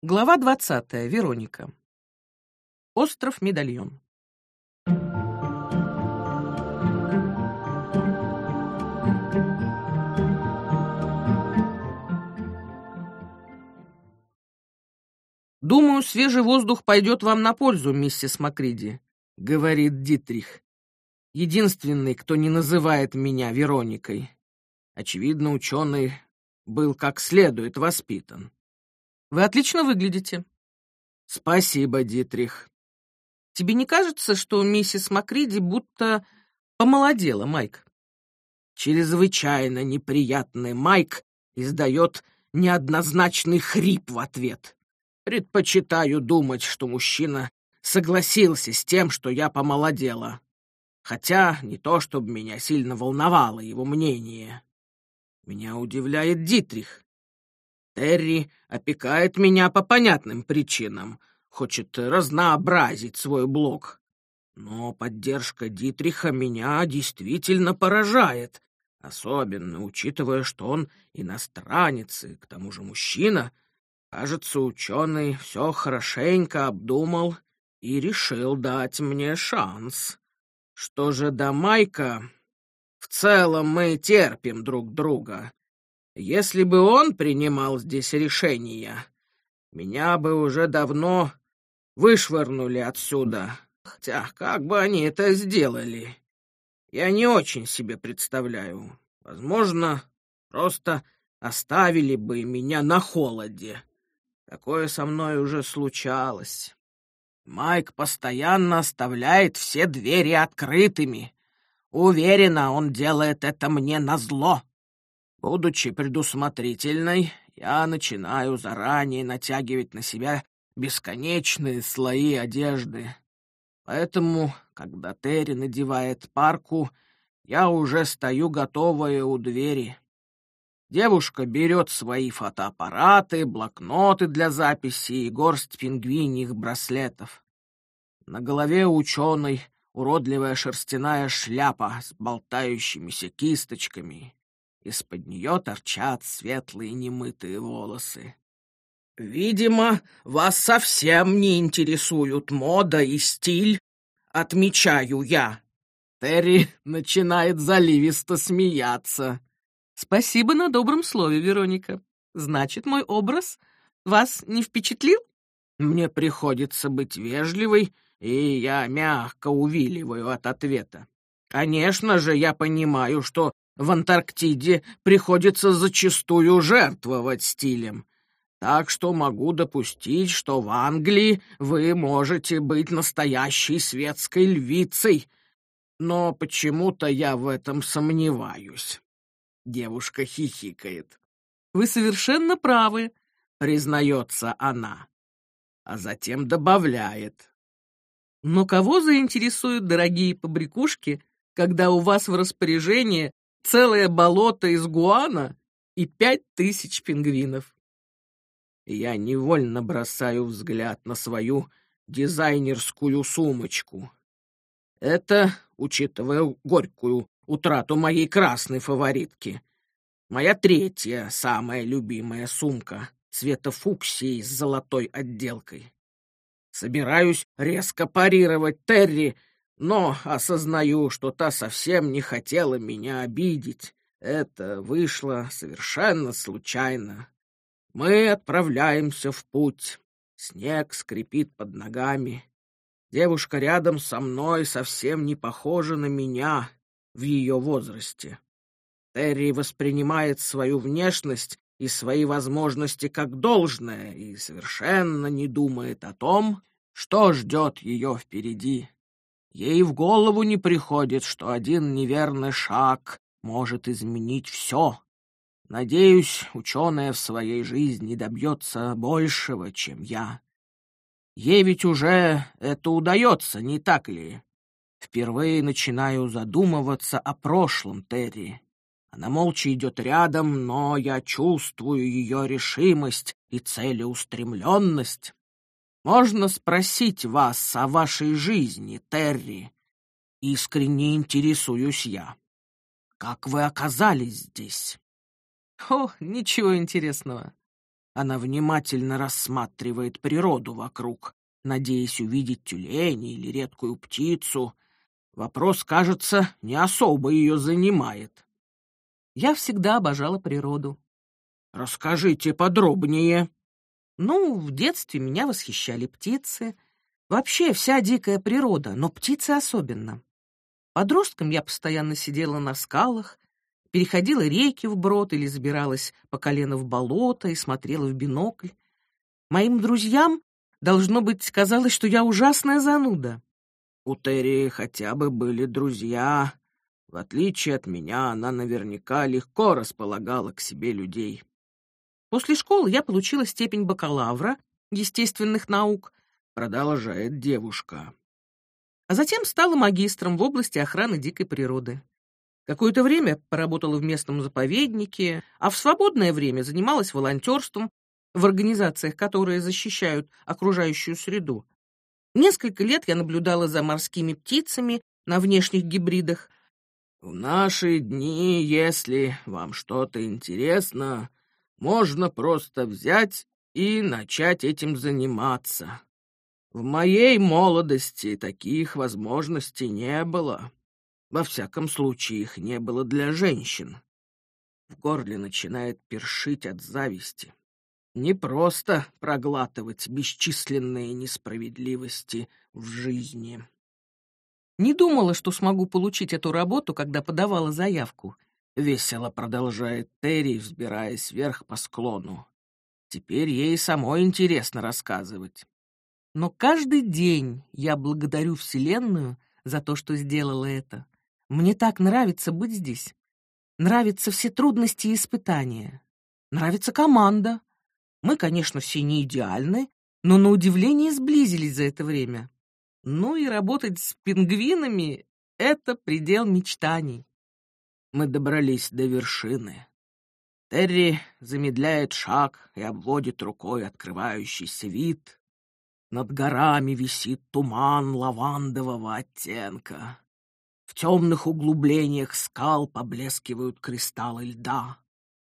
Глава 20. Вероника. Остров Медальон. «Думаю, свежий воздух пойдет вам на пользу, миссис Макриди», — говорит Дитрих. «Единственный, кто не называет меня Вероникой. Очевидно, ученый был как следует воспитан. Вы отлично выглядите. Спасибо, Дитрих. Тебе не кажется, что миссис Макриди будто помолодела, Майк? Чрезвычайно неприятный Майк издает неоднозначный хрип в ответ. Предпочитаю думать, что мужчина согласился с тем, что я помолодела. Хотя не то, чтобы меня сильно волновало его мнение. Меня удивляет Дитрих. Терри опекает меня по понятным причинам, хочет разнообразить свой блог. Но поддержка Дитриха меня действительно поражает, особенно учитывая, что он иностранец и к тому же мужчина. Кажется, ученый все хорошенько обдумал и решил дать мне шанс. Что же до Майка, в целом мы терпим друг друга. Если бы он принимал здесь решения, меня бы уже давно вышвырнули отсюда. Хотя как бы они это сделали? Я не очень себе представляю. Возможно, просто оставили бы меня на холоде. Такое со мной уже случалось. Майк постоянно оставляет все двери открытыми. Уверена, он делает это мне назло. Будучи предусмотрительной, я начинаю заранее натягивать на себя бесконечные слои одежды. Поэтому, когда Терри надевает парку, я уже стою готовая у двери. Девушка берет свои фотоаппараты, блокноты для записи и горсть пингвиньих браслетов. На голове ученой уродливая шерстяная шляпа с болтающимися кисточками из-под нее торчат светлые немытые волосы. «Видимо, вас совсем не интересуют мода и стиль, отмечаю я». Терри начинает заливисто смеяться. «Спасибо на добром слове, Вероника. Значит, мой образ вас не впечатлил?» Мне приходится быть вежливой, и я мягко увиливаю от ответа. Конечно же, я понимаю, что в Антарктиде приходится зачастую жертвовать стилем. Так что могу допустить, что в Англии вы можете быть настоящей светской львицей. Но почему-то я в этом сомневаюсь. Девушка хихикает. Вы совершенно правы, признается она. А затем добавляет. Но кого заинтересуют дорогие побрякушки, когда у вас в распоряжении целое болото из гуана и пять тысяч пингвинов. Я невольно бросаю взгляд на свою дизайнерскую сумочку. Это, учитывая горькую утрату моей красной фаворитки, моя третья самая любимая сумка цвета фуксии с золотой отделкой. Собираюсь резко парировать Терри, но осознаю, что та совсем не хотела меня обидеть. Это вышло совершенно случайно. Мы отправляемся в путь. Снег скрипит под ногами. Девушка рядом со мной совсем не похожа на меня в ее возрасте. Терри воспринимает свою внешность и свои возможности как должное и совершенно не думает о том, что ждет ее впереди. Ей в голову не приходит, что один неверный шаг может изменить все. Надеюсь, ученая в своей жизни добьется большего, чем я. Ей ведь уже это удается, не так ли? Впервые начинаю задумываться о прошлом Терри. Она молча идет рядом, но я чувствую ее решимость и целеустремленность. Можно спросить вас о вашей жизни, Терри? Искренне интересуюсь я. Как вы оказались здесь? О, ничего интересного. Она внимательно рассматривает природу вокруг, надеясь увидеть тюленя или редкую птицу. Вопрос, кажется, не особо ее занимает. Я всегда обожала природу. Расскажите подробнее. Ну, в детстве меня восхищали птицы. Вообще вся дикая природа, но птицы особенно. Подростком я постоянно сидела на скалах, переходила реки вброд или забиралась по колено в болото и смотрела в бинокль. Моим друзьям, должно быть, казалось, что я ужасная зануда. У Терри хотя бы были друзья. В отличие от меня, она наверняка легко располагала к себе людей. После школы я получила степень бакалавра естественных наук, продолжает девушка. А затем стала магистром в области охраны дикой природы. Какое-то время поработала в местном заповеднике, а в свободное время занималась волонтерством в организациях, которые защищают окружающую среду. Несколько лет я наблюдала за морскими птицами на внешних гибридах. В наши дни, если вам что-то интересно, можно просто взять и начать этим заниматься. В моей молодости таких возможностей не было. Во всяком случае, их не было для женщин. В горле начинает першить от зависти. Не просто проглатывать бесчисленные несправедливости в жизни. Не думала, что смогу получить эту работу, когда подавала заявку. Весело продолжает Терри, взбираясь вверх по склону. Теперь ей самой интересно рассказывать. Но каждый день я благодарю Вселенную за то, что сделала это. Мне так нравится быть здесь. Нравятся все трудности и испытания. Нравится команда. Мы, конечно, все не идеальны, но на удивление сблизились за это время. Ну и работать с пингвинами — это предел мечтаний мы добрались до вершины. Терри замедляет шаг и обводит рукой открывающийся вид. Над горами висит туман лавандового оттенка. В темных углублениях скал поблескивают кристаллы льда.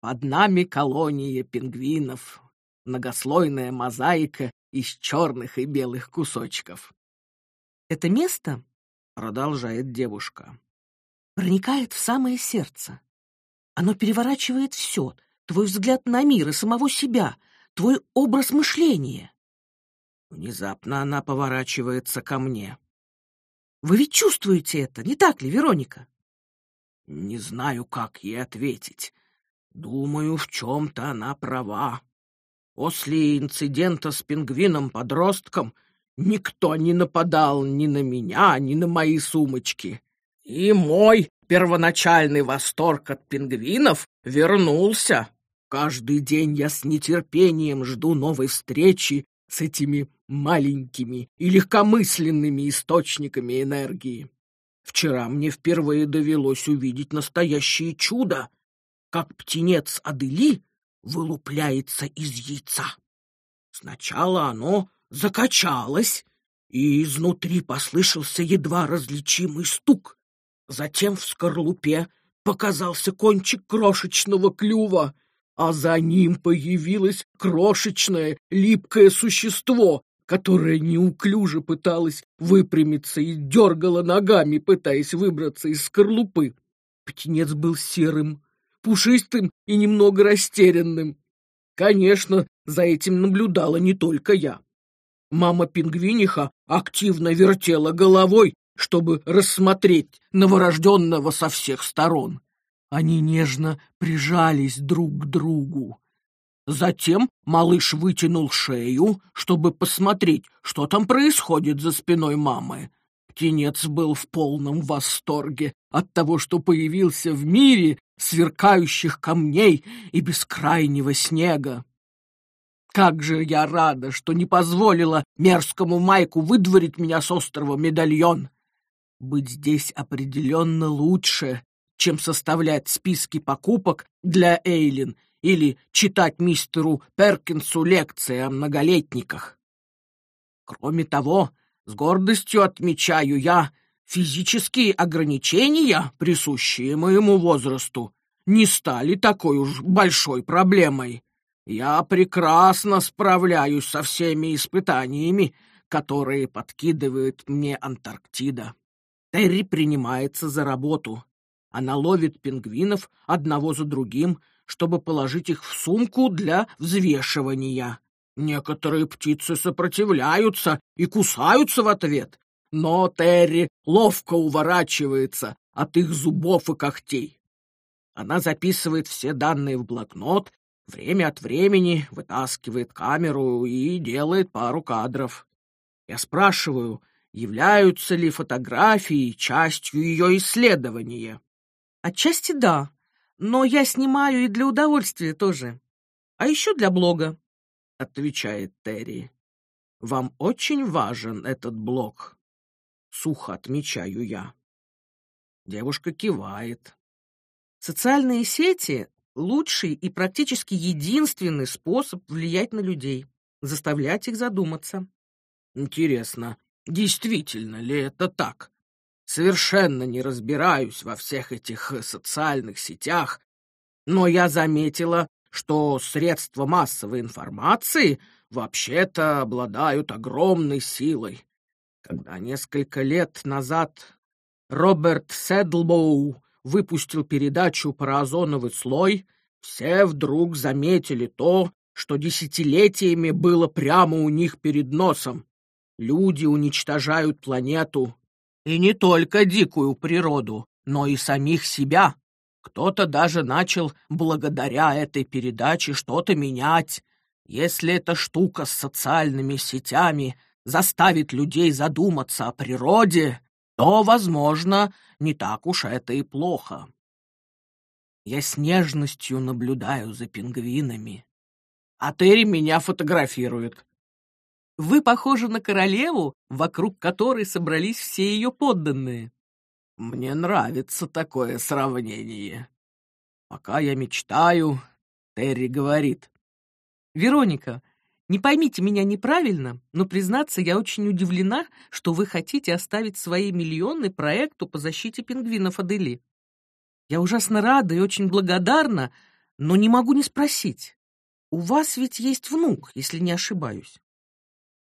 Под нами колония пингвинов, многослойная мозаика из черных и белых кусочков. «Это место?» — продолжает девушка проникает в самое сердце. Оно переворачивает все, твой взгляд на мир и самого себя, твой образ мышления. Внезапно она поворачивается ко мне. Вы ведь чувствуете это, не так ли, Вероника? Не знаю, как ей ответить. Думаю, в чем-то она права. После инцидента с пингвином-подростком никто не нападал ни на меня, ни на мои сумочки. И мой первоначальный восторг от пингвинов вернулся. Каждый день я с нетерпением жду новой встречи с этими маленькими и легкомысленными источниками энергии. Вчера мне впервые довелось увидеть настоящее чудо, как птенец Адели вылупляется из яйца. Сначала оно закачалось, и изнутри послышался едва различимый стук. Затем в скорлупе показался кончик крошечного клюва, а за ним появилось крошечное липкое существо, которое неуклюже пыталось выпрямиться и дергало ногами, пытаясь выбраться из скорлупы. Птенец был серым, пушистым и немного растерянным. Конечно, за этим наблюдала не только я. Мама пингвиниха активно вертела головой чтобы рассмотреть новорожденного со всех сторон. Они нежно прижались друг к другу. Затем малыш вытянул шею, чтобы посмотреть, что там происходит за спиной мамы. Птенец был в полном восторге от того, что появился в мире сверкающих камней и бескрайнего снега. Как же я рада, что не позволила мерзкому Майку выдворить меня с острова Медальон. Быть здесь определенно лучше, чем составлять списки покупок для Эйлин или читать мистеру Перкинсу лекции о многолетниках. Кроме того, с гордостью отмечаю я, физические ограничения, присущие моему возрасту, не стали такой уж большой проблемой. Я прекрасно справляюсь со всеми испытаниями, которые подкидывает мне Антарктида. Терри принимается за работу. Она ловит пингвинов одного за другим, чтобы положить их в сумку для взвешивания. Некоторые птицы сопротивляются и кусаются в ответ, но Терри ловко уворачивается от их зубов и когтей. Она записывает все данные в блокнот, время от времени вытаскивает камеру и делает пару кадров. Я спрашиваю, являются ли фотографии частью ее исследования. Отчасти да, но я снимаю и для удовольствия тоже. А еще для блога, — отвечает Терри. Вам очень важен этот блог. Сухо отмечаю я. Девушка кивает. Социальные сети — лучший и практически единственный способ влиять на людей, заставлять их задуматься. Интересно, действительно ли это так? Совершенно не разбираюсь во всех этих социальных сетях, но я заметила, что средства массовой информации вообще-то обладают огромной силой. Когда несколько лет назад Роберт Седлбоу выпустил передачу про озоновый слой, все вдруг заметили то, что десятилетиями было прямо у них перед носом. Люди уничтожают планету. И не только дикую природу, но и самих себя. Кто-то даже начал благодаря этой передаче что-то менять. Если эта штука с социальными сетями заставит людей задуматься о природе, то, возможно, не так уж это и плохо. Я с нежностью наблюдаю за пингвинами. А Терри меня фотографирует. Вы похожи на королеву, вокруг которой собрались все ее подданные. Мне нравится такое сравнение. Пока я мечтаю, Терри говорит. Вероника, не поймите меня неправильно, но, признаться, я очень удивлена, что вы хотите оставить свои миллионы проекту по защите пингвинов Адели. Я ужасно рада и очень благодарна, но не могу не спросить. У вас ведь есть внук, если не ошибаюсь.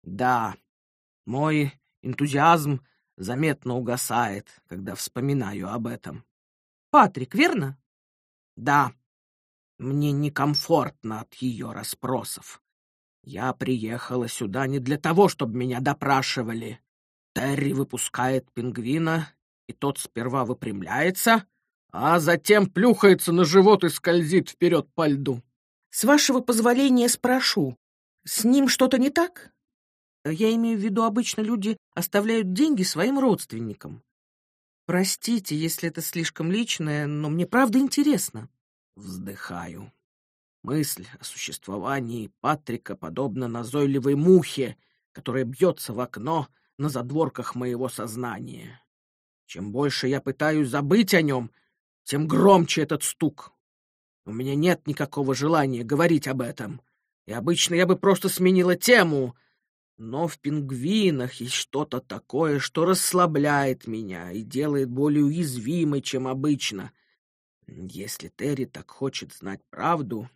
Да, мой энтузиазм заметно угасает, когда вспоминаю об этом. Патрик, верно? Да. Мне некомфортно от ее расспросов. Я приехала сюда не для того, чтобы меня допрашивали. Терри выпускает пингвина, и тот сперва выпрямляется, а затем плюхается на живот и скользит вперед по льду. С вашего позволения спрошу, с ним что-то не так? Я имею в виду, обычно люди оставляют деньги своим родственникам. Простите, если это слишком личное, но мне правда интересно. Вздыхаю. Мысль о существовании Патрика подобна назойливой мухе, которая бьется в окно на задворках моего сознания. Чем больше я пытаюсь забыть о нем, тем громче этот стук. У меня нет никакого желания говорить об этом, и обычно я бы просто сменила тему — но в пингвинах есть что-то такое, что расслабляет меня и делает более уязвимой, чем обычно. Если Терри так хочет знать правду,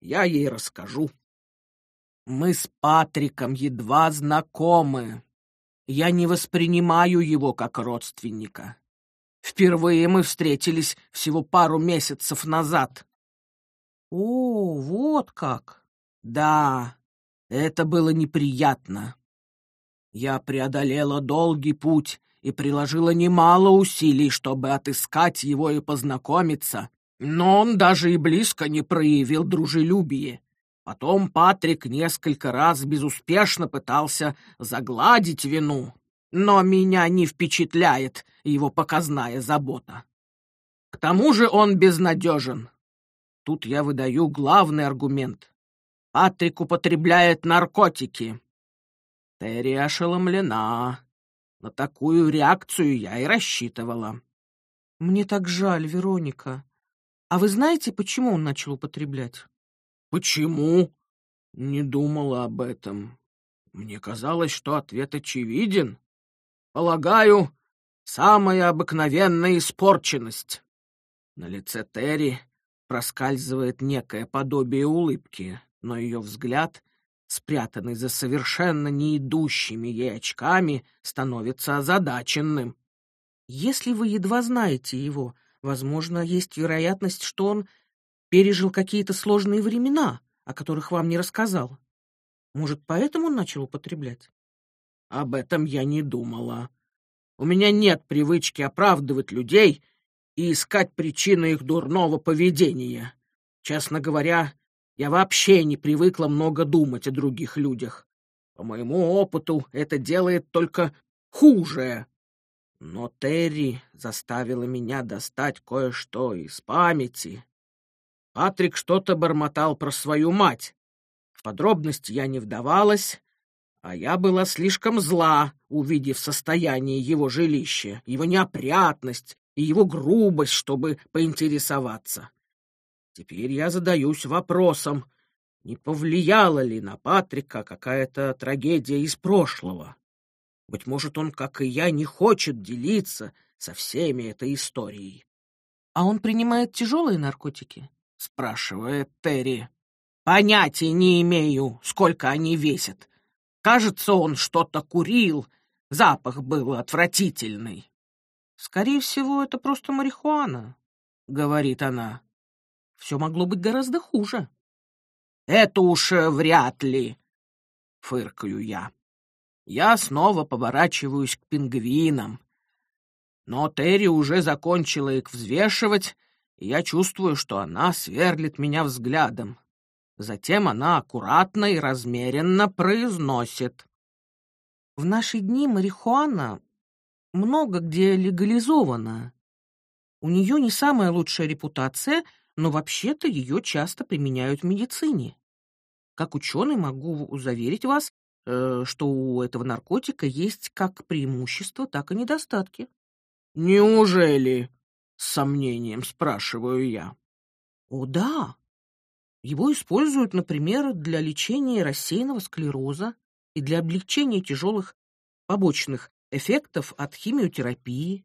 я ей расскажу. Мы с Патриком едва знакомы. Я не воспринимаю его как родственника. Впервые мы встретились всего пару месяцев назад. О, вот как! Да, это было неприятно. Я преодолела долгий путь и приложила немало усилий, чтобы отыскать его и познакомиться, но он даже и близко не проявил дружелюбие. Потом Патрик несколько раз безуспешно пытался загладить вину, но меня не впечатляет его показная забота. К тому же он безнадежен. Тут я выдаю главный аргумент. Патрик употребляет наркотики. Терри ошеломлена. На такую реакцию я и рассчитывала. Мне так жаль, Вероника. А вы знаете, почему он начал употреблять? Почему? Не думала об этом. Мне казалось, что ответ очевиден. Полагаю, самая обыкновенная испорченность. На лице Терри проскальзывает некое подобие улыбки но ее взгляд, спрятанный за совершенно не идущими ей очками, становится озадаченным. Если вы едва знаете его, возможно, есть вероятность, что он пережил какие-то сложные времена, о которых вам не рассказал. Может, поэтому он начал употреблять? Об этом я не думала. У меня нет привычки оправдывать людей и искать причины их дурного поведения. Честно говоря, я вообще не привыкла много думать о других людях. По моему опыту, это делает только хуже. Но Терри заставила меня достать кое-что из памяти. Патрик что-то бормотал про свою мать. В подробности я не вдавалась, а я была слишком зла, увидев состояние его жилища, его неопрятность и его грубость, чтобы поинтересоваться. Теперь я задаюсь вопросом, не повлияла ли на Патрика какая-то трагедия из прошлого. Быть может, он, как и я, не хочет делиться со всеми этой историей. — А он принимает тяжелые наркотики? — спрашивает Терри. — Понятия не имею, сколько они весят. Кажется, он что-то курил. Запах был отвратительный. Скорее всего, это просто марихуана, — говорит она. Все могло быть гораздо хуже. Это уж э, вряд ли, — фыркаю я. Я снова поворачиваюсь к пингвинам. Но Терри уже закончила их взвешивать, и я чувствую, что она сверлит меня взглядом. Затем она аккуратно и размеренно произносит. В наши дни марихуана много где легализована. У нее не самая лучшая репутация, но вообще-то ее часто применяют в медицине. Как ученый могу заверить вас, э, что у этого наркотика есть как преимущества, так и недостатки. «Неужели?» — с сомнением спрашиваю я. «О, да. Его используют, например, для лечения рассеянного склероза и для облегчения тяжелых побочных эффектов от химиотерапии.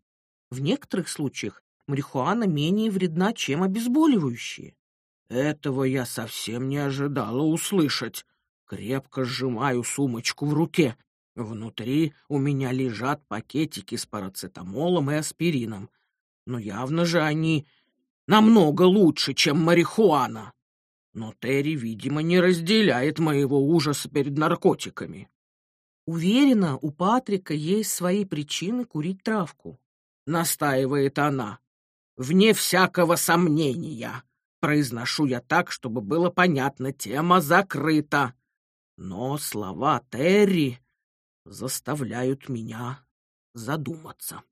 В некоторых случаях марихуана менее вредна, чем обезболивающие. Этого я совсем не ожидала услышать. Крепко сжимаю сумочку в руке. Внутри у меня лежат пакетики с парацетамолом и аспирином. Но явно же они намного лучше, чем марихуана. Но Терри, видимо, не разделяет моего ужаса перед наркотиками. Уверена, у Патрика есть свои причины курить травку. Настаивает она. Вне всякого сомнения. Произношу я так, чтобы было понятно, тема закрыта. Но слова Терри заставляют меня задуматься.